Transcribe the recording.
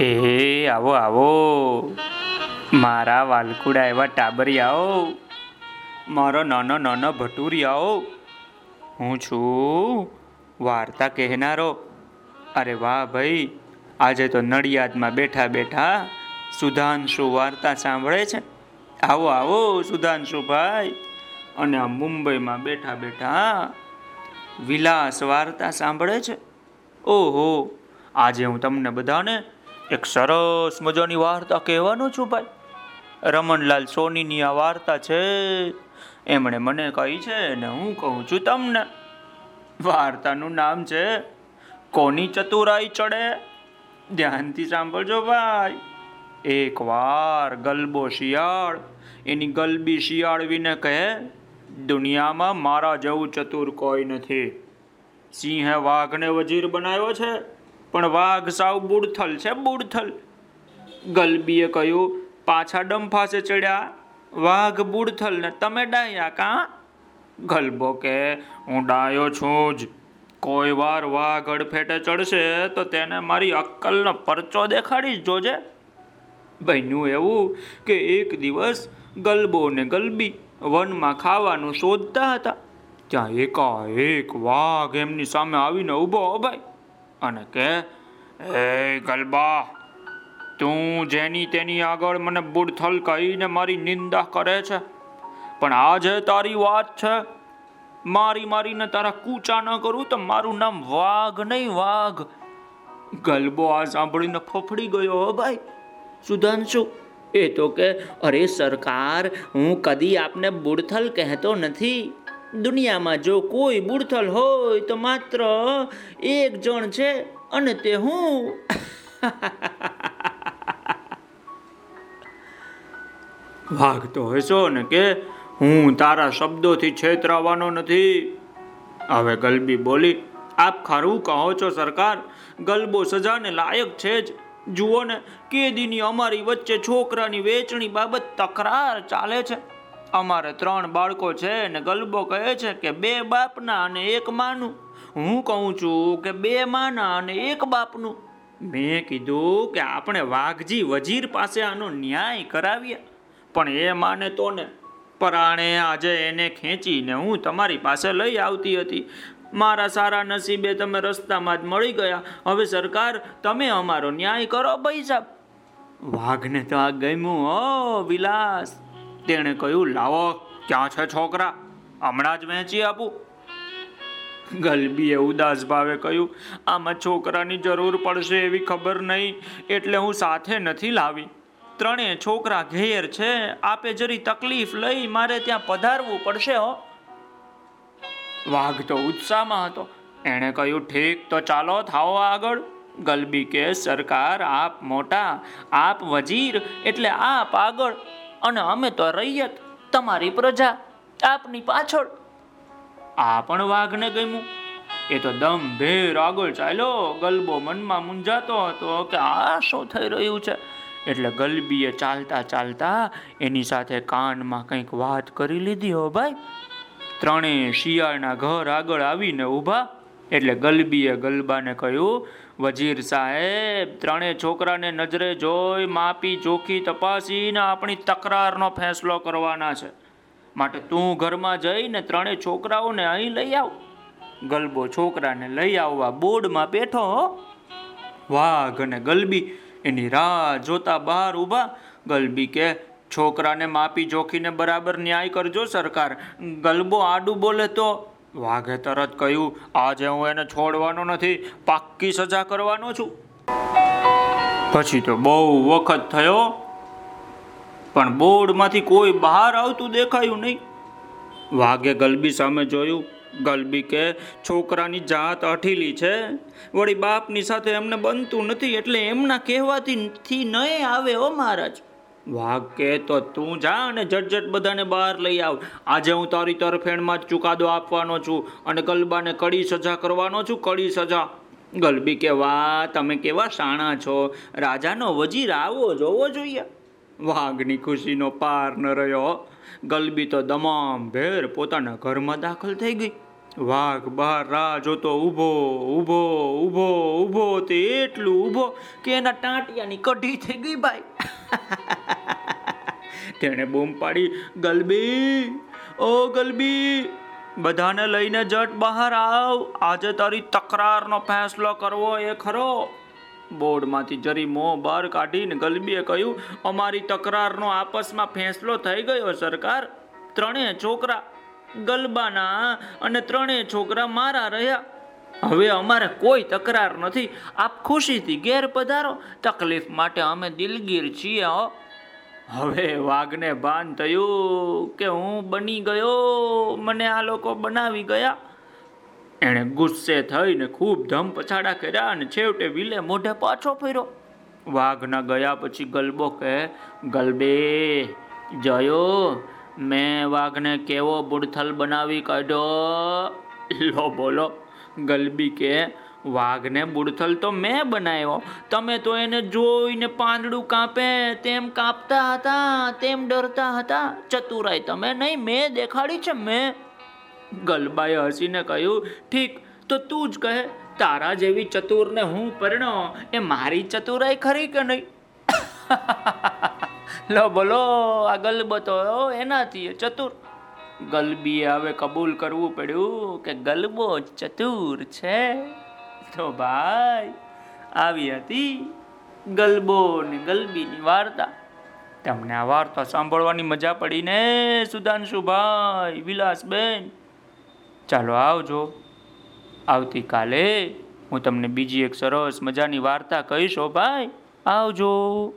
એ આવો આવો. મારા વાલકુડા એવા ટાબરિયાઓ. મારો નાનો નાનો ભટુરિયાઓ. હું છું વાર્તા કહેનારો. અરે વાહ ભાઈ, આજે તો નડિયાદમાં બેઠા બેઠા સુધાંશુ વાર્તા સાંભળે છે. આવો આવો, સુધાંશુ ભાઈ. અને આ મુંબઈમાં બેઠા બેઠા વિલાસ વાર્તા સાંભળે છે. ઓહો, આજે હું તમને બધાને એક સરસ મજાની વાર્તા કહેવાનો છું ભાઈ. રમણલાલ સોનીની આ વાર્તા છે, એમણે મને કહી છે ને હું કહું છું તમને. વાર્તાનું નામ છે, કોની ચતુરાઈ ચડે? ધ્યાનથી સાંભળજો ભાઈ. એક વાર ગલબો શિયાળ, એની ગલબી શિયાળવીને કહે, દુનિયામાં મારા જેવું ચતુર કોઈ નથી. સિંહે વાઘને વજીર બનાવ્યો છે. પણ વાઘ સાવ બુડથલ છે, બુડથલ. ગલબીએ કહ્યું, પાછા ડંફાસે ચડ્યા. વાઘ બુડથલ ને, તમે ડાયા કાં? ગલબો કે, હું ડાયો છું જ. કોઈ વાર વાઘ અડફેટે ચડશે તો તેને મારી અક્કલનો પરચો દેખાડીશ, જોજે. બન્યું એવું કે એક દિવસ ગલબો ને ગલબી વનમાં ખાવાનું શોધતા હતા. ત્યાં એકાએક વાઘ એમની સામે આવીને ઊભો ભાઈ અને કે એ ગલબા, તું જેની તેની આગળ મને બુડથલ કહીને મારી નિંદા કરે છે, પણ આજે તારી વાત છે, મારી મારીને તારા કૂચા ન કરું તો મારું નામ વાઘ નહીં, વાઘ. ગલબો આ સાંભળીને ફફડી ગયો, હો ભાઈ, સુધાંશુ, એ તો કે, અરે સરકાર, હું કદી આપને બુડથલ કહેતો નથી. દુનિયામાં જો કોઈ બુડથલ હોય તો માત્ર એક જણ છે અને તે હું. વાઘ તો હશો ને કે હું તારા શબ્દોથી છેતરાવાનો નથી. હવે ગલબી બોલી, આપ ખરું કહો છો સરકાર? ગલબો સજાને લાયક છે જ. જુઓ ને, કેદીની અમારી વચ્ચે છોકરાની વેચણી બાબત તકરાર ચાલે છે. અમારે ત્રણ બાળકો છે ને ગલબો કહે છે કે બે બાપના અને એક માનું. હું કહું છું કે બે માના અને એક બાપનું. મેં કીધું કે આપણે વાઘજી વજીર પાસે આનો ન્યાય કરાવીએ. પણ એ માને તો ને. પરાણે આજે એને ખેંચીને હું તમારી પાસે લઈ આવતી હતી. મારા સારા નસીબે તમે રસ્તામાં જ મળી ગયા. હવે સરકાર, તમે અમારો ન્યાય કરો, ભાઈ સાહેબ વાઘને તો આ ગમ્યું, હો, વિલાસ. તેણે કહ્યું, લાવો, ક્યાં છે છોકરા? હમણાં જ વહેંચી આપું. ગલબીએ ઉદાસ ભાવે કહ્યું, આમાં છોકરાની જરૂર પડશે એવી ખબર નહીં, એટલે હું સાથે નથી લાવી. ત્રણેય છોકરા ઘેર છે, આપે જરી તકલીફ લઈ મારે ત્યાં પધારવું પડશે, હો. વાઘ તો ઉત્સાહમાં હતો. એણે કહ્યું, ઠીક, તો ચાલો, થાઓ આગળ. ગલબી કે, સરકાર, આપ મોટા, આપ વજીર, એટલે આપ આગળ. અને અમે તો રૈયત, તમારી પ્રજા, આપની પાછળ. આ પણ વાઘને ગમ્યું. એ તો દમ ભેર આગળ ચાલ્યો, ગલબો મનમાં મૂંઝાતો હતો કે આ શું થઈ રહ્યું છે? એટલે ગલબીએ ચાલતા ચાલતા એની સાથે કાનમાં કંઈક વાત કરી લીધી, હો ભાઈ. ત્રણેય શિયાળના ઘર આગળ આવીને ઊભા એટલે ગલબીએ ગલબાને કહ્યું, વજીર સાહેબ, ત્રણેય છોકરાને નજરે જોઈ માપી, ચોખી તપાસીને આપણી તકરારનો ફેંસલો કરવાના છે. માટે તું ઘરમાં જઈને ત્રણેય છોકરાઓને અહીં લઈ આવ. ગલબો છોકરાને લઈ આવવા બોર્ડમાં બેઠો વાઘ અને ગલબી એની રાહ જોતા બહાર ઊભા. ગલબી કે, છોકરાને માપી જોખીને બરાબર ન્યાય કરજો સરકાર. ગલબો આડું બોલે તો વાઘે તરત કહ્યું, આજે હું એને છોડવાનો નથી, પાક્કી સજા કરવાનો છું. પછી તો બહુ વખત થયો, પણ બોર્ડમાંથી કોઈ બહાર આવતું દેખાયું નહીં. વાઘે ગલબી સામે જોયું. ગલબી કે, છોકરાની જાત અઠીલી છે. વળી બાપની સાથે એમને બનતું નથી, એટલે એમના કહેવાથી નહીં આવે હો મહારાજ. વાઘ કે તો તું જા અને ઝટઝટ બધાને બહાર લઈ આવ. આજે હું તારી તરફેણમાં જ ચુકાદો આપવાનો છું અને ગલબાને કડી સજા કરવાનો છું, કડી સજા. ગલબી કે વાહ તમે કેવા શાણા છો? રાજાનો વજીર આવો જોવો જોઈએ. વાઘની ખુશીનો પાર ન રહ્યો. ગલબી તો દમામ ભેર પોતાના ઘરમાં દાખલ થઈ ગઈ. વાઘ બહાર રાહ જોતો ઊભો ઊભો ઊભો ઊભો, તે એટલું ઊભો કે એના ટાંટિયાની કઢી થઈ ગઈ ભાઈ. તેણે બૂમ પાડી, ગલબી, ઓ ગલબી, બધાને લઈને જટ બહાર આવ. આજે તારી તકરારનો ફેંસલો કરવો એ ખરો. બોર્ડમાંથી જરી મોં બહાર કાઢીને ગલબીએ કહ્યું, અમારી તકરારનો આપસમાં ફેંસલો થઈ ગયો, સરકાર. ત્રણેય છોકરા ગલબાના અને ત્રણેય છોકરા મારા રહ્યા. હવે અમારે કોઈ તકરાર નથી. આપ ખુશીથી ઘેર પધારો તકલીફ માટે અમે દિલગીર છીએ, હો. હવે વાઘને ભાન થયું કે હું બની ગયો. મને આ લોકો બનાવી ગયા. એણે ગુસ્સે થઈને ખૂબ ધમ પછાડા કર્યા અને છેવટે વિલે મોઢે પાછો ફર્યો. વાઘના ગયા પછી ગલબો કહે, ગલબે, જયો, મેં વાઘને કેવો બુડથલ બનાવી કાઢ્યો. લો બોલો, ગલબી કે વાઘને બુડથલ તો મેં બનાવ્યો. તમે તો એને જોઈને પાંદડું કાપે તેમ કાપતા હતા, તેમ ડરતા હતા. ચતુરાઈ, તમે નહીં, મેં દેખાડી છે, મેં. ગલબાએ હસીને કહ્યું, ઠીક, તો તું જ કહે, તારા જેવી ચતુરને હું પરણો? એ મારી ચતુરાઈ ખરી કે નહીં? લો, બોલો, આ ગલબતો એનાથી ચતુર. ગલબીએ હવે કબૂલ કરવું પડ્યું કે ગલબો ચતુર છે. તો ભાઈ, આવી હતી ગલબો ને ગલબીની વાર્તા. તમને આ વાર્તા સાંભળવાની મજા પડી ને સુધાંશુભાઈ વિલાસબેન. ચાલો આવજો. આવતીકાલે હું તમને બીજી એક સરસ મજાની વાર્તા કહીશ ભાઈ. આવજો.